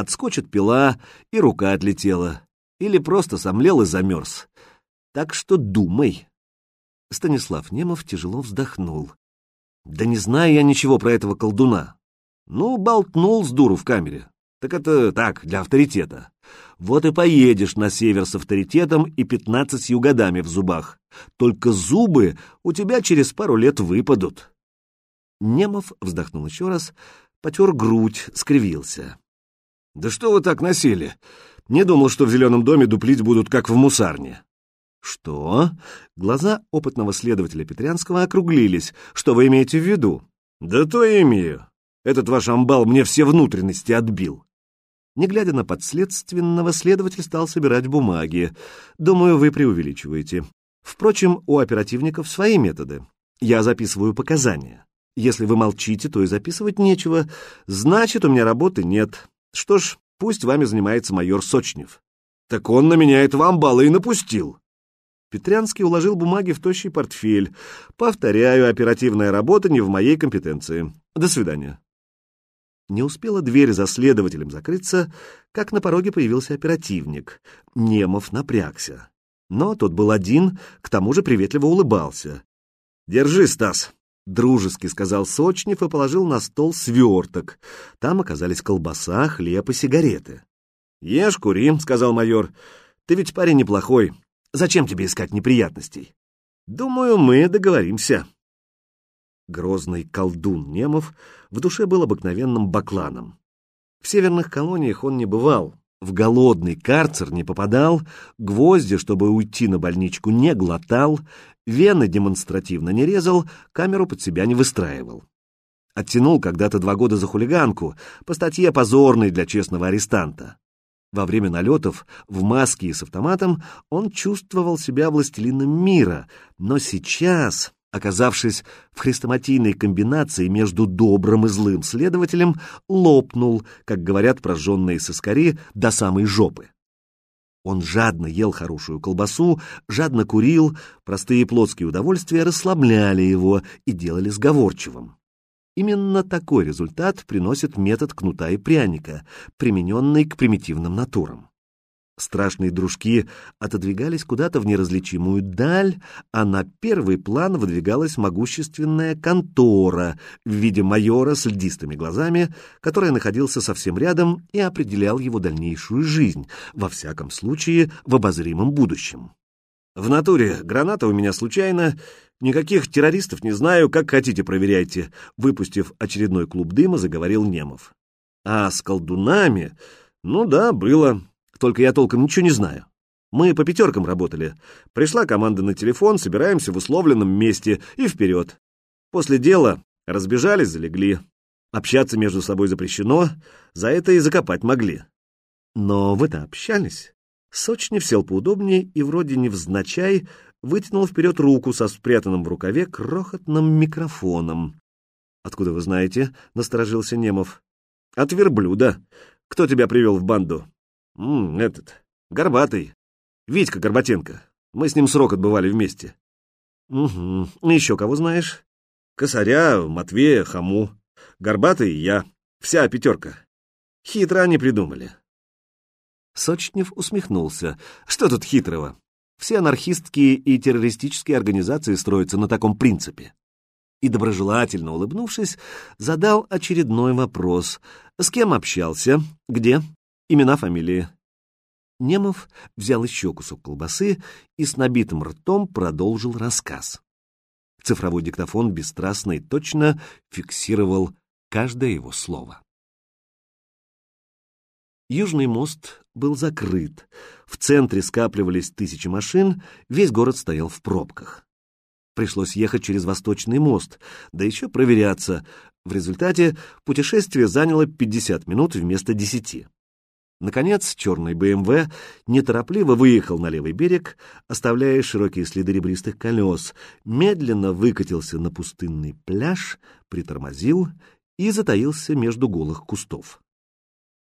Отскочит пила, и рука отлетела. Или просто сомлел и замерз. Так что думай. Станислав Немов тяжело вздохнул. Да не знаю я ничего про этого колдуна. Ну, болтнул с дуру в камере. Так это так, для авторитета. Вот и поедешь на север с авторитетом и пятнадцатью годами в зубах. Только зубы у тебя через пару лет выпадут. Немов вздохнул еще раз, потер грудь, скривился. «Да что вы так носили? Не думал, что в зеленом доме дуплить будут, как в мусарне». «Что?» Глаза опытного следователя Петрянского округлились. «Что вы имеете в виду?» «Да то и имею. Этот ваш амбал мне все внутренности отбил». Не глядя на подследственного, следователь стал собирать бумаги. «Думаю, вы преувеличиваете. Впрочем, у оперативников свои методы. Я записываю показания. Если вы молчите, то и записывать нечего. Значит, у меня работы нет. Что ж, пусть вами занимается майор Сочнев». «Так он на меня этого амбала и напустил». Петрянский уложил бумаги в тощий портфель. Повторяю, оперативная работа не в моей компетенции. До свидания. Не успела дверь за следователем закрыться, как на пороге появился оперативник. Немов напрягся. Но тот был один, к тому же приветливо улыбался. «Держи, Стас!» — дружески сказал Сочнев и положил на стол сверток. Там оказались колбаса, хлеб и сигареты. «Ешь, кури», — сказал майор. «Ты ведь парень неплохой. Зачем тебе искать неприятностей? Думаю, мы договоримся. Грозный колдун Немов в душе был обыкновенным бакланом. В северных колониях он не бывал, в голодный карцер не попадал, гвозди, чтобы уйти на больничку, не глотал, вены демонстративно не резал, камеру под себя не выстраивал. Оттянул когда-то два года за хулиганку, по статье позорной для честного арестанта. Во время налетов в маске и с автоматом он чувствовал себя властелином мира, но сейчас, оказавшись в хрестоматийной комбинации между добрым и злым следователем, лопнул, как говорят прожженные соскари, до самой жопы. Он жадно ел хорошую колбасу, жадно курил, простые плотские удовольствия расслабляли его и делали сговорчивым. Именно такой результат приносит метод кнута и пряника, примененный к примитивным натурам. Страшные дружки отодвигались куда-то в неразличимую даль, а на первый план выдвигалась могущественная контора в виде майора с льдистыми глазами, который находился совсем рядом и определял его дальнейшую жизнь, во всяком случае в обозримом будущем. В натуре граната у меня случайно, Никаких террористов не знаю, как хотите, проверяйте. Выпустив очередной клуб дыма, заговорил Немов. А с колдунами? Ну да, было. Только я толком ничего не знаю. Мы по пятеркам работали. Пришла команда на телефон, собираемся в условленном месте и вперед. После дела разбежались, залегли. Общаться между собой запрещено, за это и закопать могли. Но вы-то общались. Сочнев сел поудобнее и вроде невзначай вытянул вперед руку со спрятанным в рукаве крохотным микрофоном. «Откуда вы знаете?» — насторожился Немов. «От верблюда. Кто тебя привел в банду?» «М -м, «Этот. Горбатый. Витька Горбатенко. Мы с ним срок отбывали вместе». «Угу. Еще кого знаешь?» «Косаря, Матвея, Хаму. Горбатый я. Вся пятерка. Хитро они придумали». Сочнев усмехнулся. «Что тут хитрого? Все анархистские и террористические организации строятся на таком принципе. И доброжелательно улыбнувшись, задал очередной вопрос. С кем общался? Где? Имена, фамилии? Немов взял еще кусок колбасы и с набитым ртом продолжил рассказ. Цифровой диктофон бесстрастно и точно фиксировал каждое его слово. Южный мост был закрыт. В центре скапливались тысячи машин, весь город стоял в пробках. Пришлось ехать через Восточный мост, да еще проверяться. В результате путешествие заняло 50 минут вместо 10. Наконец, черный БМВ неторопливо выехал на левый берег, оставляя широкие следы ребристых колес, медленно выкатился на пустынный пляж, притормозил и затаился между голых кустов.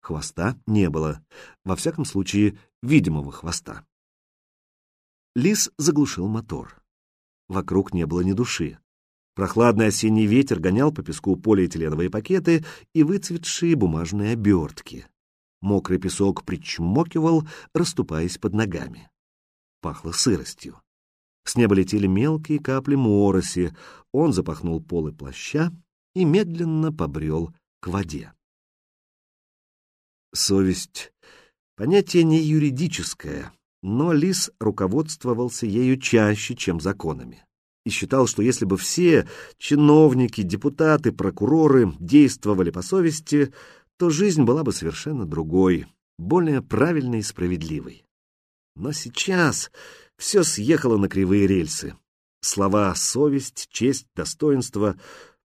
Хвоста не было, во всяком случае, видимого хвоста. Лис заглушил мотор. Вокруг не было ни души. Прохладный осенний ветер гонял по песку полиэтиленовые пакеты и выцветшие бумажные обертки. Мокрый песок причмокивал, расступаясь под ногами. Пахло сыростью. С неба летели мелкие капли мороси. Он запахнул полы плаща и медленно побрел к воде. Совесть — понятие не юридическое, но Лис руководствовался ею чаще, чем законами, и считал, что если бы все чиновники, депутаты, прокуроры действовали по совести, то жизнь была бы совершенно другой, более правильной и справедливой. Но сейчас все съехало на кривые рельсы. Слова «совесть», «честь», «достоинство»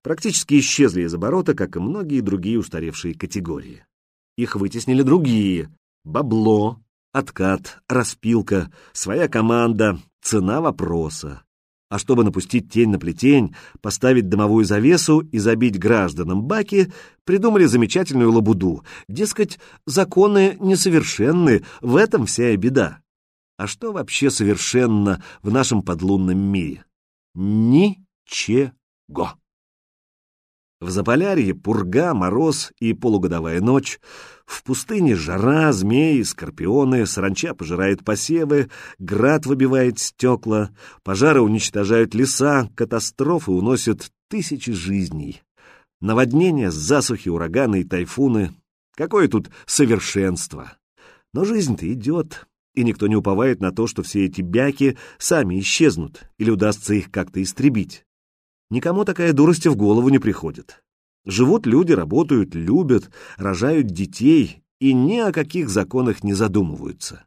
практически исчезли из оборота, как и многие другие устаревшие категории. Их вытеснили другие — бабло, откат, распилка, своя команда, цена вопроса. А чтобы напустить тень на плетень, поставить дымовую завесу и забить гражданам баки, придумали замечательную лабуду. Дескать, законы несовершенны, в этом вся и беда. А что вообще совершенно в нашем подлунном мире? Ничего. В Заполярье пурга, мороз и полугодовая ночь. В пустыне жара, змеи, скорпионы, саранча пожирает посевы, град выбивает стекла, пожары уничтожают леса, катастрофы уносят тысячи жизней. Наводнения, засухи, ураганы и тайфуны. Какое тут совершенство! Но жизнь-то идет, и никто не уповает на то, что все эти бяки сами исчезнут или удастся их как-то истребить. Никому такая дурость в голову не приходит. Живут люди, работают, любят, рожают детей и ни о каких законах не задумываются.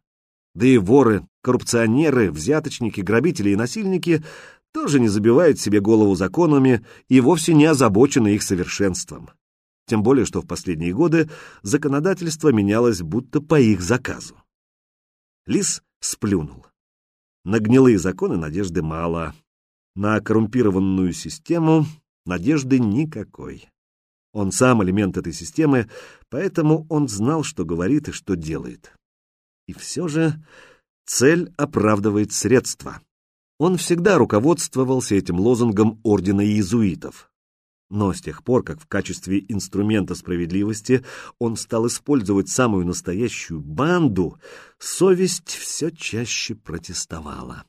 Да и воры, коррупционеры, взяточники, грабители и насильники тоже не забивают себе голову законами и вовсе не озабочены их совершенством. Тем более, что в последние годы законодательство менялось будто по их заказу. Лис сплюнул. На гнилые законы надежды мало, на коррумпированную систему надежды никакой. Он сам элемент этой системы, поэтому он знал, что говорит и что делает. И все же цель оправдывает средства. Он всегда руководствовался этим лозунгом Ордена Иезуитов. Но с тех пор, как в качестве инструмента справедливости он стал использовать самую настоящую банду, совесть все чаще протестовала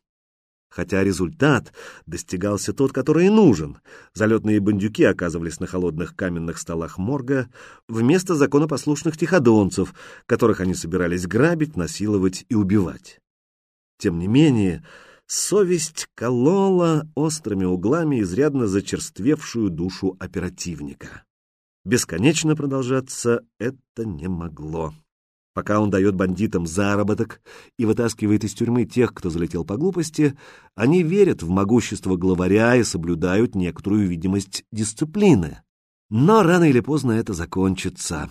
хотя результат достигался тот, который и нужен. Залетные бандюки оказывались на холодных каменных столах морга вместо законопослушных тиходонцев, которых они собирались грабить, насиловать и убивать. Тем не менее, совесть колола острыми углами изрядно зачерствевшую душу оперативника. Бесконечно продолжаться это не могло. Пока он дает бандитам заработок и вытаскивает из тюрьмы тех, кто залетел по глупости, они верят в могущество главаря и соблюдают некоторую видимость дисциплины. Но рано или поздно это закончится.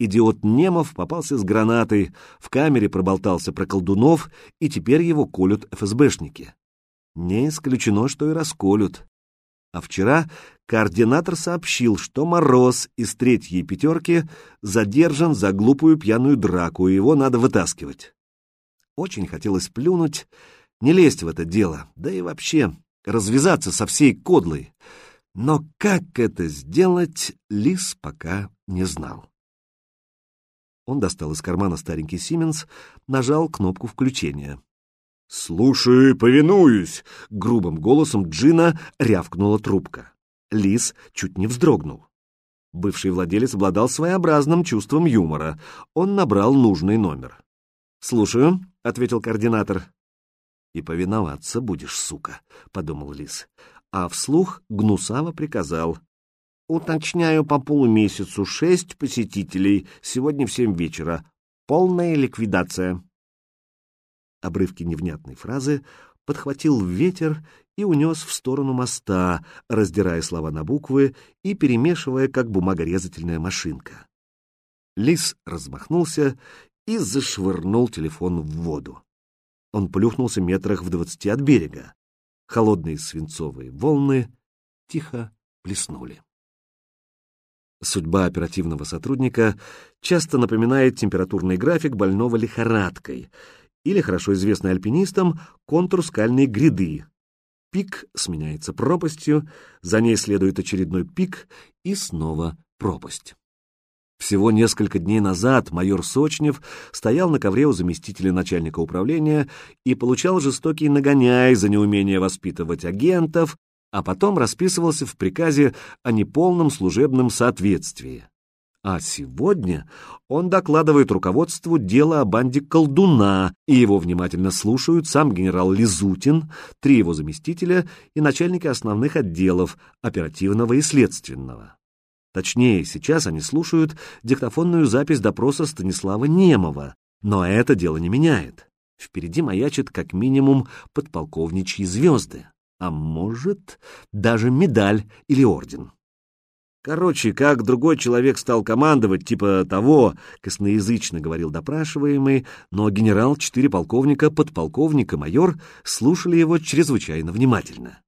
Идиот Немов попался с гранатой, в камере проболтался про колдунов, и теперь его колют ФСБшники. Не исключено, что и расколют. А вчера координатор сообщил, что Мороз из третьей пятерки задержан за глупую пьяную драку, и его надо вытаскивать. Очень хотелось плюнуть, не лезть в это дело, да и вообще развязаться со всей кодлой. Но как это сделать, Лис пока не знал. Он достал из кармана старенький Сименс, нажал кнопку включения. «Слушай, повинуюсь!» — грубым голосом Джина рявкнула трубка. Лис чуть не вздрогнул. Бывший владелец обладал своеобразным чувством юмора. Он набрал нужный номер. «Слушаю», — ответил координатор. «И повиноваться будешь, сука», — подумал Лис. А вслух гнусаво приказал. «Уточняю по полумесяцу шесть посетителей, сегодня в семь вечера. Полная ликвидация» обрывки невнятной фразы подхватил ветер и унес в сторону моста, раздирая слова на буквы и перемешивая, как бумагорезательная машинка. Лис размахнулся и зашвырнул телефон в воду. Он плюхнулся метрах в двадцати от берега. Холодные свинцовые волны тихо плеснули. Судьба оперативного сотрудника часто напоминает температурный график больного лихорадкой, или, хорошо известный альпинистам, контур скальной гряды. Пик сменяется пропастью, за ней следует очередной пик и снова пропасть. Всего несколько дней назад майор Сочнев стоял на ковре у заместителя начальника управления и получал жестокий нагоняй за неумение воспитывать агентов, а потом расписывался в приказе о неполном служебном соответствии. А сегодня он докладывает руководству дело о банде колдуна, и его внимательно слушают сам генерал Лизутин, три его заместителя и начальники основных отделов оперативного и следственного. Точнее, сейчас они слушают диктофонную запись допроса Станислава Немова, но это дело не меняет. Впереди маячит как минимум подполковничьи звезды, а может, даже медаль или орден. Короче, как другой человек стал командовать, типа того, косноязычно говорил допрашиваемый, но генерал, четыре полковника, подполковник и майор слушали его чрезвычайно внимательно.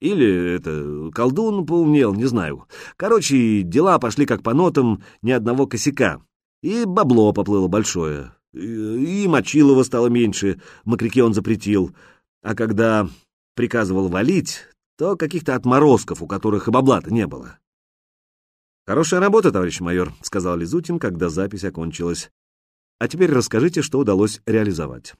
Или это колдун поумнел, не знаю. Короче, дела пошли как по нотам, ни одного косяка. И бабло поплыло большое. И мочилова стало меньше, мокряки он запретил. А когда приказывал валить, то каких-то отморозков, у которых и бабла-то не было. «Хорошая работа, товарищ майор», — сказал Лизутин, когда запись окончилась. «А теперь расскажите, что удалось реализовать».